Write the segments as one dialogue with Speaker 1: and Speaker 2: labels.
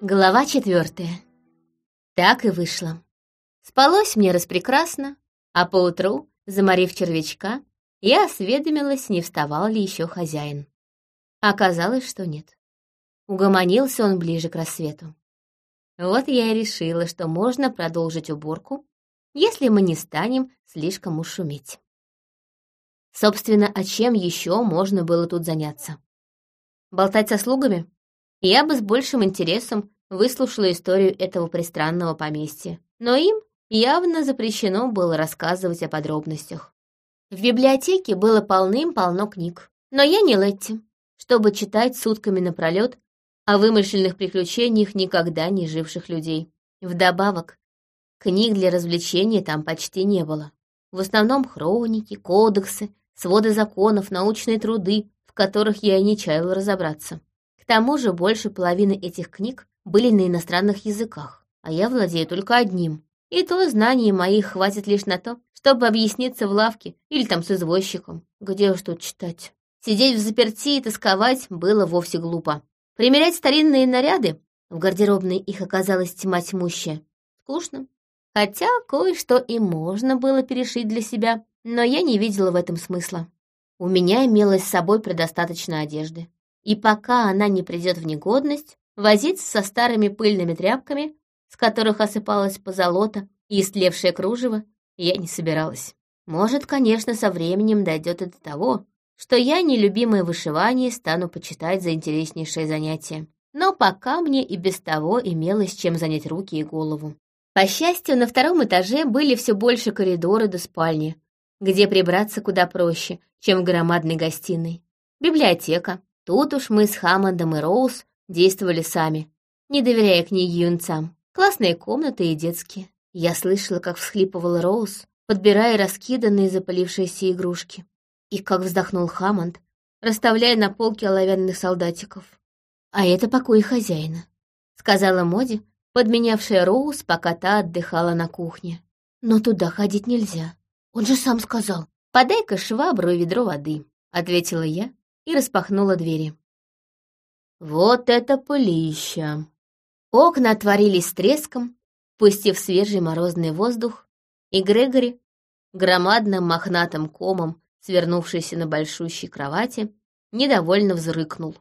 Speaker 1: Глава четвертая. Так и вышло. Спалось мне распрекрасно, а поутру, заморив червячка, я осведомилась, не вставал ли еще хозяин. Оказалось, что нет. Угомонился он ближе к рассвету. Вот я и решила, что можно продолжить уборку, если мы не станем слишком уж шуметь. Собственно, а чем еще можно было тут заняться? Болтать со слугами? Я бы с большим интересом выслушала историю этого пристранного поместья, но им явно запрещено было рассказывать о подробностях. В библиотеке было полным-полно книг, но я не Летти, чтобы читать сутками напролет о вымышленных приключениях никогда не живших людей. Вдобавок, книг для развлечения там почти не было. В основном хроники, кодексы, своды законов, научные труды, в которых я и не чаяла разобраться. К тому же больше половины этих книг были на иностранных языках, а я владею только одним. И то знаний моих хватит лишь на то, чтобы объясниться в лавке или там с извозчиком. Где уж тут читать? Сидеть в заперти и тосковать было вовсе глупо. Примерять старинные наряды, в гардеробной их оказалась тьма тьмущая, скучно. Хотя кое-что и можно было перешить для себя, но я не видела в этом смысла. У меня имелось с собой предостаточно одежды. И пока она не придет в негодность, возиться со старыми пыльными тряпками, с которых осыпалась позолота и истлевшее кружево, я не собиралась. Может, конечно, со временем дойдет и до того, что я нелюбимое вышивание стану почитать за интереснейшее занятие. Но пока мне и без того имелось чем занять руки и голову. По счастью, на втором этаже были все больше коридоры до спальни, где прибраться куда проще, чем в громадной гостиной. Библиотека. Тут уж мы с Хаммондом и Роуз действовали сами, не доверяя книге юнцам. Классные комнаты и детские. Я слышала, как всхлипывал Роуз, подбирая раскиданные запалившиеся игрушки. И как вздохнул Хаммонд, расставляя на полке оловянных солдатиков. «А это покой хозяина», — сказала Моди, подменявшая Роуз, пока та отдыхала на кухне. «Но туда ходить нельзя. Он же сам сказал. «Подай-ка швабру и ведро воды», — ответила я и распахнула двери. Вот это пылища! Окна отворились с треском, пустив свежий морозный воздух, и Грегори, громадным мохнатым комом, свернувшийся на большущей кровати, недовольно взрыкнул.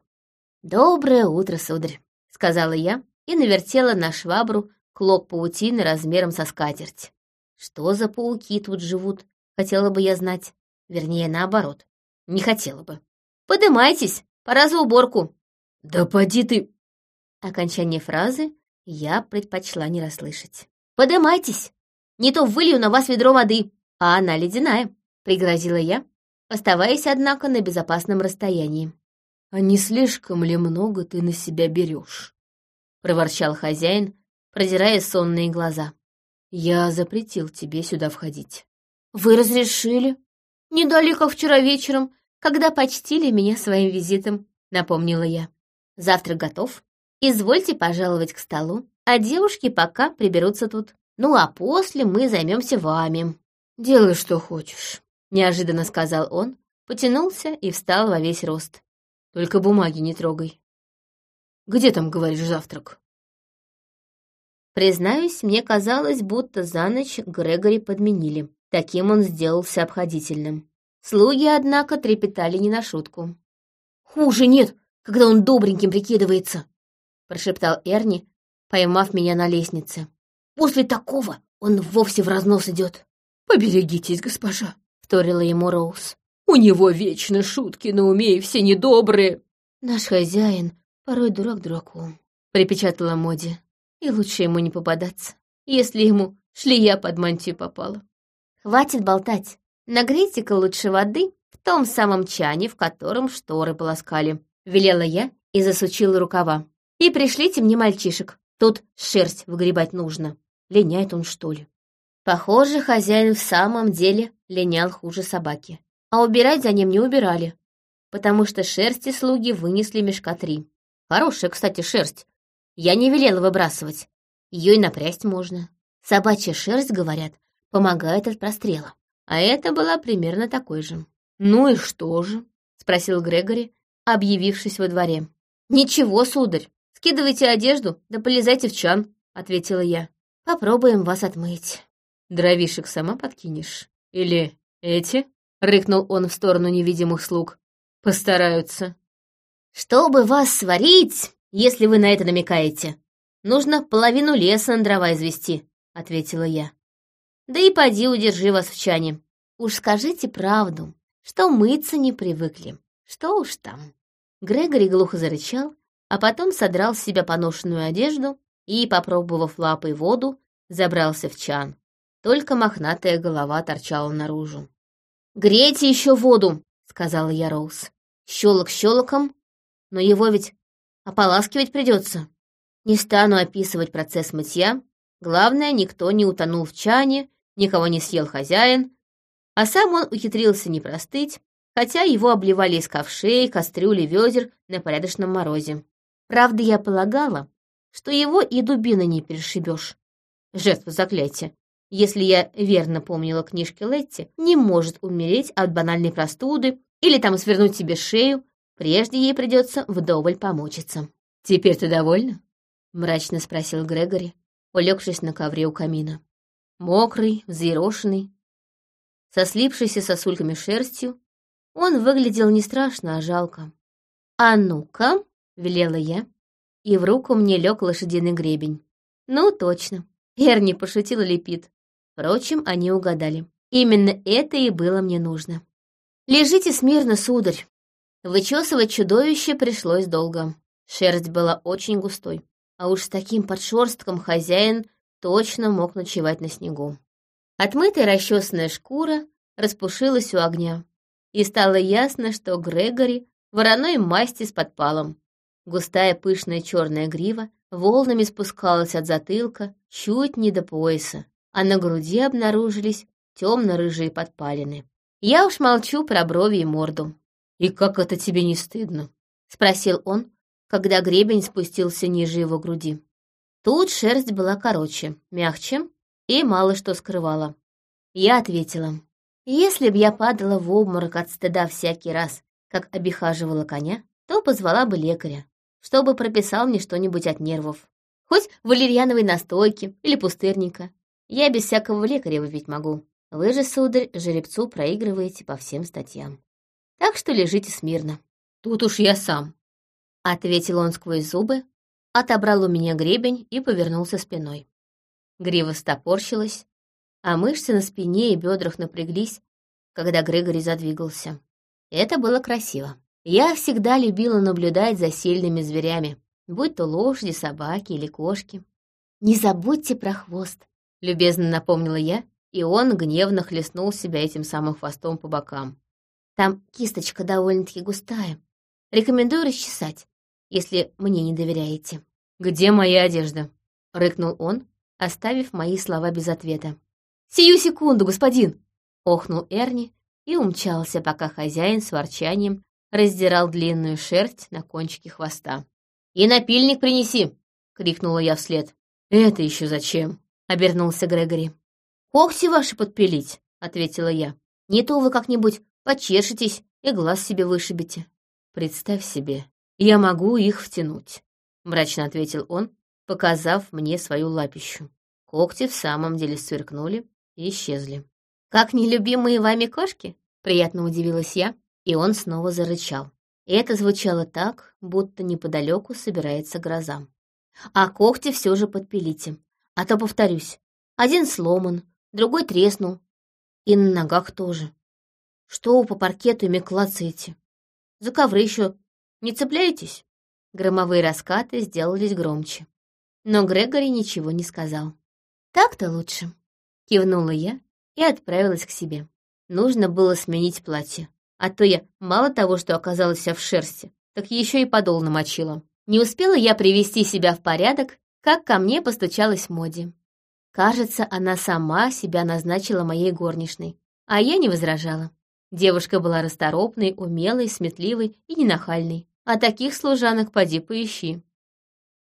Speaker 1: «Доброе утро, сударь», — сказала я и навертела на швабру клок паутины размером со скатерть. Что за пауки тут живут, хотела бы я знать. Вернее, наоборот, не хотела бы. «Подымайтесь, пора за уборку». «Да поди ты...» Окончание фразы я предпочла не расслышать. «Подымайтесь, не то вылью на вас ведро воды, а она ледяная», — пригрозила я, оставаясь, однако, на безопасном расстоянии.
Speaker 2: «А не слишком ли много ты на себя берешь?» — проворчал хозяин, продирая сонные глаза. «Я запретил тебе сюда входить».
Speaker 1: «Вы разрешили? Не как вчера вечером, когда почтили меня своим визитом», — напомнила я. «Завтрак готов. Извольте пожаловать к столу, а девушки пока приберутся тут. Ну а после мы займемся вами».
Speaker 2: «Делай, что хочешь», —
Speaker 1: неожиданно сказал он, потянулся и встал во весь рост.
Speaker 2: «Только бумаги не трогай. Где там, говоришь, завтрак?»
Speaker 1: Признаюсь, мне казалось, будто за ночь Грегори подменили. Таким он сделался обходительным. Слуги, однако, трепетали не на шутку. «Хуже нет, когда он добреньким прикидывается», — прошептал Эрни, поймав меня на лестнице. «После такого он вовсе в разнос идет».
Speaker 2: «Поберегитесь, госпожа», —
Speaker 1: вторила ему Роуз.
Speaker 2: «У него вечно шутки на уме и все недобрые».
Speaker 1: «Наш хозяин порой дурак дураку», — припечатала Моди. «И лучше ему не попадаться, если ему шлея под мантию попала». «Хватит болтать. Нагрейте-ка лучше воды в том самом чане, в котором шторы полоскали», — велела я и засучила рукава. «И пришлите мне мальчишек. Тут шерсть выгребать нужно. Линяет он, что ли?» Похоже, хозяин в самом деле линял хуже собаки. А убирать за ним не убирали, потому что шерсти слуги вынесли мешка три. Хорошая, кстати, шерсть. Я не велела выбрасывать. Ее и напрясть можно. Собачья шерсть, говорят, помогает от прострела. А это была примерно такой же. «Ну и что же?» — спросил Грегори, объявившись во дворе. «Ничего, сударь», —
Speaker 2: Скидывайте одежду, да полезайте в чан», — ответила я.
Speaker 1: «Попробуем вас отмыть».
Speaker 2: «Дровишек сама подкинешь? Или эти?» — рыкнул он в сторону невидимых слуг. «Постараются».
Speaker 1: «Чтобы вас сварить, если вы на это намекаете, нужно половину леса на дрова извести», — ответила я. «Да и поди удержи вас в чане. Уж скажите правду, что мыться не привыкли. Что уж там». Грегори глухо зарычал, а потом содрал с себя поношенную одежду и, попробовав лапой воду, забрался в чан. Только мохнатая голова торчала наружу. «Грейте еще воду!» — сказала я Роуз. «Щелок щелоком, но его ведь ополаскивать придется. Не стану описывать процесс мытья. Главное, никто не утонул в чане, никого не съел хозяин, а сам он ухитрился не простыть, хотя его обливали из ковшей, кастрюли, ведер на порядочном морозе. Правда, я полагала, что его и дубина не перешибешь. Жертва заклятия, если я верно помнила книжки Летти, не может умереть от банальной простуды или там свернуть себе шею, прежде ей придется вдоволь помучиться. «Теперь ты довольна?» — мрачно спросил Грегори, улегшись на ковре у камина. Мокрый, взъерошенный, со слипшейся сосульками шерстью, он выглядел не страшно, а жалко. «А ну-ка!» — велела я, и в руку мне лег лошадиный гребень. «Ну, точно!» — Эрни пошутил и лепит. Впрочем, они угадали. Именно это и было мне нужно. «Лежите смирно, сударь!» Вычесывать чудовище пришлось долго. Шерсть была очень густой, а уж с таким подшерстком хозяин точно мог ночевать на снегу. Отмытая расчесанная шкура распушилась у огня, и стало ясно, что Грегори вороной масти с подпалом. Густая пышная черная грива волнами спускалась от затылка чуть не до пояса, а на груди обнаружились темно-рыжие подпалины. Я уж молчу про брови и морду. «И как это тебе не стыдно?» — спросил он, когда гребень спустился ниже его груди. Тут шерсть была короче, мягче и мало что скрывала. Я ответила, если б я падала в обморок от стыда всякий раз, как обихаживала коня, то позвала бы лекаря, чтобы прописал мне что-нибудь от нервов. Хоть валерьяновой настойки или пустырника. Я без всякого лекаря выпить могу. Вы же, сударь, жеребцу проигрываете по всем статьям. Так что лежите смирно. Тут уж я сам. Ответил он сквозь зубы, отобрал у меня гребень и повернулся спиной. Грива стопорщилась, а мышцы на спине и бедрах напряглись, когда Грегори задвигался. Это было красиво. Я всегда любила наблюдать за сильными зверями, будь то лошади, собаки или кошки. «Не забудьте про хвост», — любезно напомнила я, и он гневно хлестнул себя этим самым хвостом по бокам. «Там кисточка довольно-таки густая. Рекомендую расчесать, если мне не доверяете».
Speaker 2: «Где моя одежда?»
Speaker 1: — рыкнул он, оставив мои слова без ответа. «Сию секунду, господин!» — охнул Эрни и умчался, пока хозяин с ворчанием раздирал длинную шерсть на кончике хвоста. «И напильник принеси!» — крикнула я вслед.
Speaker 2: «Это еще зачем?»
Speaker 1: — обернулся Грегори. «Когти ваши подпилить», — ответила я. «Не то вы как-нибудь почешетесь и глаз себе вышибете».
Speaker 2: «Представь себе, я могу их втянуть», — мрачно ответил он, показав мне свою лапищу. Когти в самом деле сверкнули и исчезли.
Speaker 1: «Как нелюбимые вами кошки?» — приятно удивилась я, и он снова зарычал. И это звучало так, будто неподалеку собирается гроза. «А когти все же подпилите, а то, повторюсь, один сломан, другой треснул, и на ногах тоже. Что вы по паркету ими клацаете? За ковры еще не цепляетесь?» Громовые раскаты сделались громче. Но Грегори ничего не сказал. «Так-то лучше», — кивнула я и отправилась к себе. Нужно было сменить платье, а то я мало того, что оказалась вся в шерсти, так еще и подол намочила. Не успела я привести себя в порядок, как ко мне постучалась Моди. Кажется, она сама себя назначила моей горничной, а я не возражала. Девушка была расторопной, умелой, сметливой и ненахальной. А таких служанок поди поищи.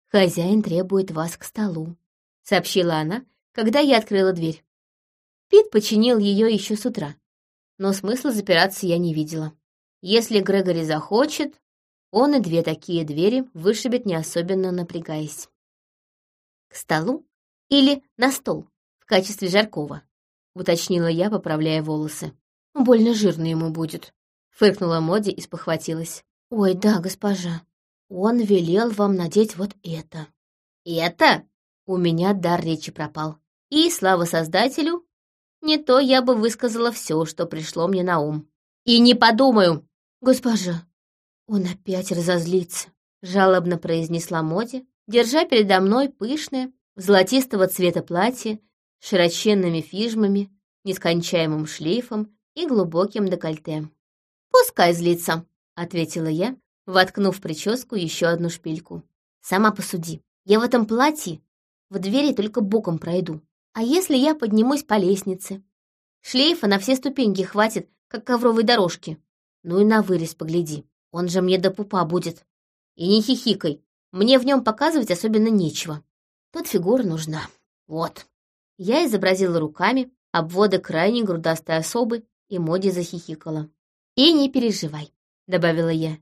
Speaker 1: «Хозяин требует вас к столу», — сообщила она, когда я открыла дверь. Пит починил ее еще с утра, но смысла запираться я не видела. Если Грегори захочет, он и две такие двери вышибет, не особенно напрягаясь. «К столу или на стол в качестве жаркого?» — уточнила я, поправляя волосы. «Больно жирно ему будет», — фыркнула Моди и спохватилась. «Ой, да, госпожа, он велел вам надеть вот это». «Это?» У меня дар речи пропал. И, слава создателю, не то я бы высказала все, что пришло мне на ум. И не подумаю. Госпожа, он опять разозлится, жалобно произнесла Моди, держа передо мной пышное, золотистого цвета платье с широченными фижмами, нескончаемым шлейфом и глубоким декольте. «Пускай злится», — ответила я, воткнув в прическу еще одну шпильку. «Сама посуди. Я в этом платье в двери только боком пройду. А если я поднимусь по лестнице? Шлейфа на все ступеньки хватит, как ковровой дорожки. Ну и на вырез погляди. Он же мне до пупа будет. И не хихикай. Мне в нем показывать особенно нечего. Тут фигура нужна. Вот. Я изобразила руками обводы крайне грудастой особы, и Моди захихикала. «И не переживай», — добавила я.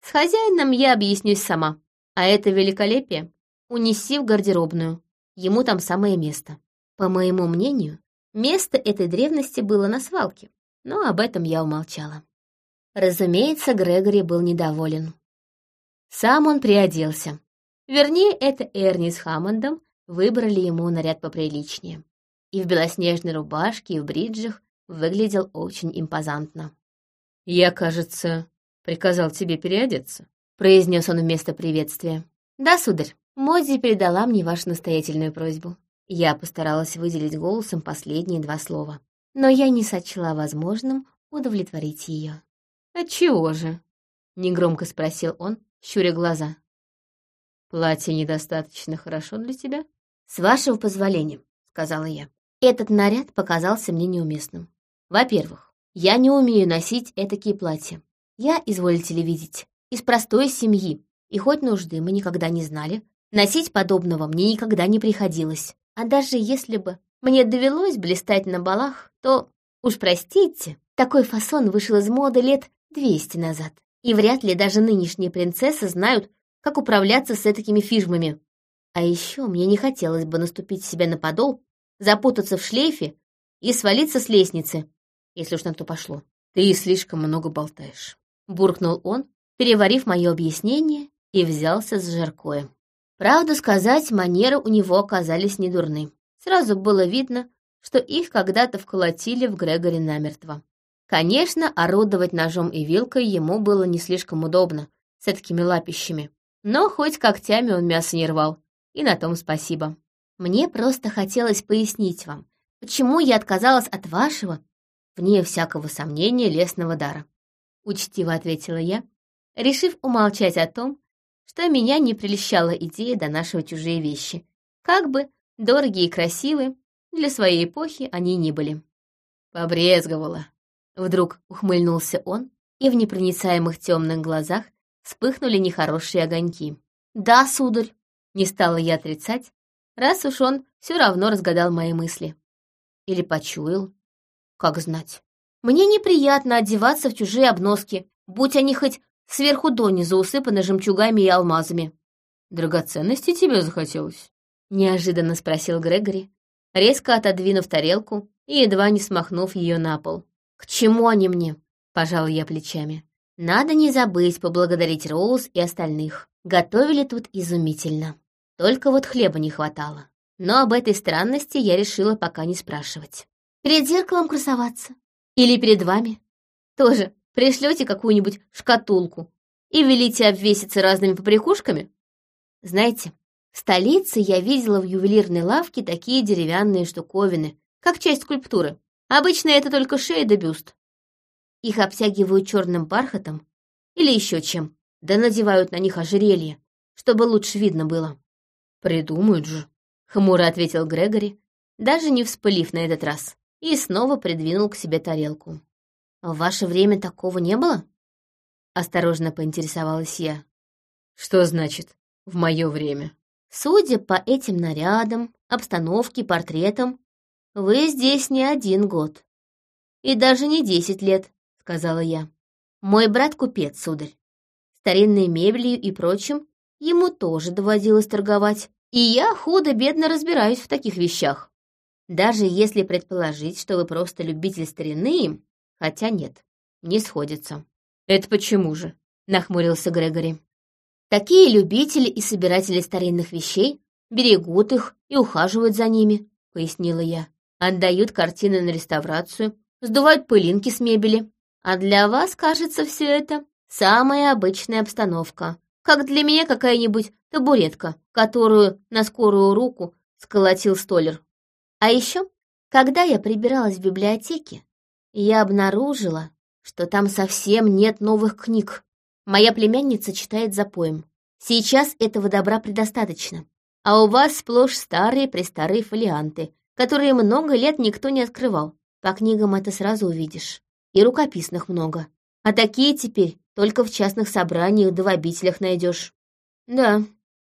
Speaker 1: «С хозяином я объяснюсь сама, а это великолепие унеси в гардеробную. Ему там самое место». По моему мнению, место этой древности было на свалке, но об этом я умолчала. Разумеется, Грегори был недоволен. Сам он приоделся. Вернее, это Эрни с Хаммондом выбрали ему наряд поприличнее. И в белоснежной рубашке, и в бриджах выглядел очень импозантно.
Speaker 2: «Я, кажется, приказал тебе переодеться», —
Speaker 1: произнес он вместо приветствия. «Да, сударь, Моди передала мне вашу настоятельную просьбу. Я постаралась выделить голосом последние два слова, но я не сочла возможным удовлетворить ее.
Speaker 2: «Отчего же?» — негромко спросил он, щуря глаза. «Платье недостаточно хорошо для тебя?»
Speaker 1: «С вашего позволения», — сказала я. Этот наряд показался мне неуместным. Во-первых, я не умею носить этакие платья. Я, изволите ли видеть, из простой семьи, и хоть нужды мы никогда не знали, носить подобного мне никогда не приходилось. А даже если бы мне довелось блистать на балах, то, уж простите, такой фасон вышел из моды лет двести назад. И вряд ли даже нынешние принцессы знают, как управляться с такими фижмами. А еще мне не хотелось бы наступить себе на подол, запутаться в шлейфе и свалиться с лестницы, если уж на то пошло.
Speaker 2: «Ты слишком много болтаешь», —
Speaker 1: буркнул он, переварив мое объяснение, и взялся за жаркое. Правду сказать, манеры у него оказались недурны. Сразу было видно, что их когда-то вколотили в Грегори намертво. Конечно, орудовать ножом и вилкой ему было не слишком удобно, с такими лапищами. Но хоть когтями он мясо не рвал, и на том спасибо. Мне просто хотелось пояснить вам, почему я отказалась от вашего, вне всякого сомнения, лесного дара. Учтиво ответила я, решив умолчать о том, что меня не прельщала идея донашивать чужие вещи. Как бы дорогие и красивые, для своей эпохи они не были.
Speaker 2: Побрезговала.
Speaker 1: Вдруг ухмыльнулся он, и в непроницаемых темных глазах вспыхнули нехорошие огоньки. «Да, сударь!» — не стала я отрицать, раз уж он все равно разгадал мои мысли. Или почуял. Как знать. Мне неприятно одеваться в чужие обноски, будь они хоть сверху донизу усыпана жемчугами и алмазами.
Speaker 2: «Драгоценности тебе захотелось?»
Speaker 1: — неожиданно спросил Грегори, резко отодвинув тарелку и едва не смахнув ее на пол. «К чему они мне?» — пожал я плечами. «Надо не забыть поблагодарить Роуз и остальных. Готовили тут изумительно. Только вот хлеба не хватало. Но об этой странности я решила пока не спрашивать. Перед зеркалом красоваться? Или перед вами? Тоже пришлете какую-нибудь шкатулку и велите обвеситься разными поприкушками? Знаете, в столице я видела в ювелирной лавке такие деревянные штуковины, как часть скульптуры. Обычно это только шея да бюст. Их обтягивают черным бархатом или еще чем, да надевают на них ожерелье, чтобы лучше видно было.
Speaker 2: «Придумают же», — хмуро ответил Грегори, даже не вспылив на этот раз, и снова придвинул к себе тарелку.
Speaker 1: В ваше время такого не было? Осторожно поинтересовалась я.
Speaker 2: Что значит «в мое время»?
Speaker 1: Судя по этим нарядам, обстановке, портретам, вы здесь не один год. И даже не десять лет, сказала я. Мой брат купец, сударь. старинной мебелью и прочим ему тоже доводилось торговать, и я худо-бедно разбираюсь в таких вещах. Даже если предположить, что вы просто любитель старины, хотя нет, не сходится.
Speaker 2: «Это почему же?» — нахмурился Грегори.
Speaker 1: «Такие любители и собиратели старинных вещей берегут их и ухаживают за ними», — пояснила я. «Отдают картины на реставрацию, сдувают пылинки с мебели. А для вас, кажется, все это самая обычная обстановка, как для меня какая-нибудь табуретка, которую на скорую руку сколотил столер. А еще, когда я прибиралась в библиотеке, я обнаружила, что там совсем нет новых книг. Моя племянница читает запоем. Сейчас этого добра предостаточно. А у вас сплошь старые-престарые фолианты, которые много лет никто не открывал. По книгам это сразу увидишь. И рукописных много. А такие теперь только в частных собраниях да в обителях найдешь.
Speaker 2: Да,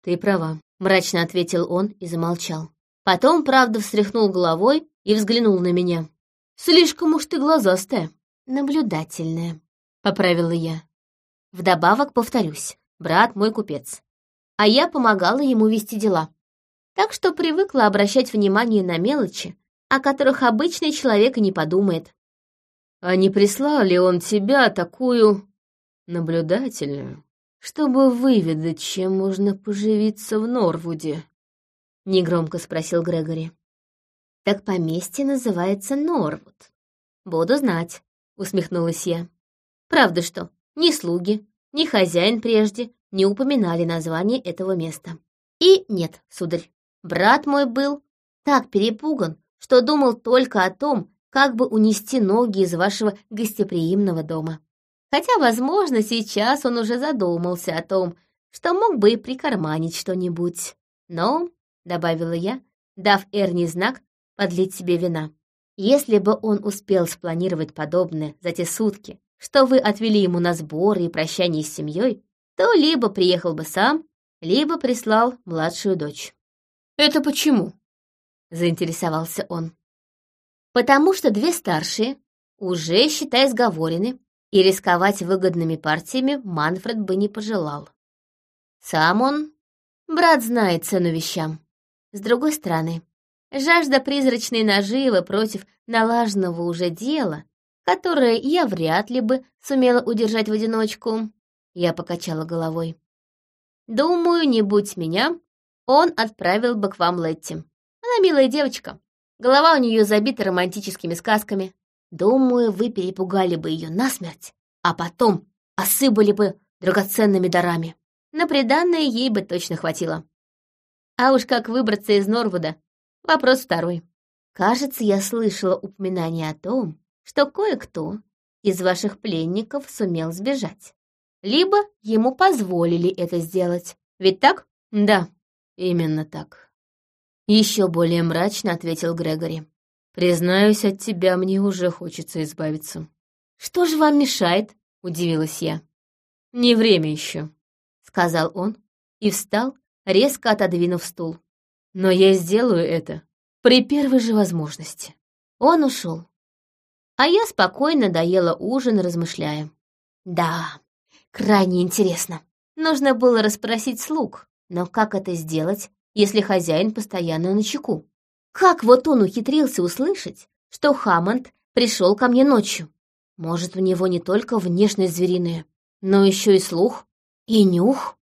Speaker 2: ты права, мрачно ответил он и замолчал.
Speaker 1: Потом, правда, встряхнул головой и взглянул на меня. Слишком уж ты глазастая. Наблюдательная, поправила я. Вдобавок повторюсь, брат мой купец. А я помогала ему вести дела. Так что привыкла обращать внимание на мелочи, о которых обычный человек и не подумает.
Speaker 2: А не прислал ли он тебя такую наблюдательную, чтобы выведать, чем можно поживиться в Норвуде? Негромко спросил Грегори.
Speaker 1: Так поместье называется Норвуд. Буду знать, усмехнулась я. Правда что, ни слуги, ни хозяин прежде не упоминали название этого места. И нет, сударь, брат мой был так перепуган, что думал только о том, как бы унести ноги из вашего гостеприимного дома. Хотя, возможно, сейчас он уже задумался о том, что мог бы и прикарманить что-нибудь. Но, — добавила я, дав Эрни знак подлить себе вина, если бы он успел спланировать подобное за те сутки, что вы отвели ему на сборы и прощание с семьей, то либо приехал бы сам, либо прислал младшую дочь.
Speaker 2: «Это почему?» — заинтересовался он.
Speaker 1: «Потому что две старшие уже, считай, сговорены, и рисковать выгодными партиями Манфред бы не пожелал. Сам он, брат знает цену вещам. С другой стороны, жажда призрачной наживы против налаженного уже дела, которое я вряд ли бы сумела удержать в одиночку, я покачала головой. Думаю, не будь меня, он отправил бы к вам Летти. Она милая девочка. Голова у нее забита романтическими сказками. Думаю, вы перепугали бы ее насмерть, а потом осыпали бы драгоценными дарами. На приданное ей бы точно хватило. А уж как выбраться из Норвуда — вопрос второй. Кажется, я слышала упоминание о том, что кое-кто из ваших пленников сумел сбежать. Либо ему позволили это сделать. Ведь так?
Speaker 2: Да, именно так. Еще более мрачно ответил Грегори. Признаюсь, от тебя мне уже хочется избавиться.
Speaker 1: Что же вам мешает? Удивилась я.
Speaker 2: Не время еще,
Speaker 1: сказал он и встал, резко отодвинув стул.
Speaker 2: «Но я сделаю это при первой же возможности».
Speaker 1: Он ушел. А я спокойно доела ужин, размышляя. Да, крайне интересно. Нужно было расспросить слуг, но как это сделать, если хозяин постоянно на чеку? Как вот он ухитрился услышать, что Хаммонд пришел ко мне ночью? Может, у него не только внешность звериная, но еще и слух и нюх?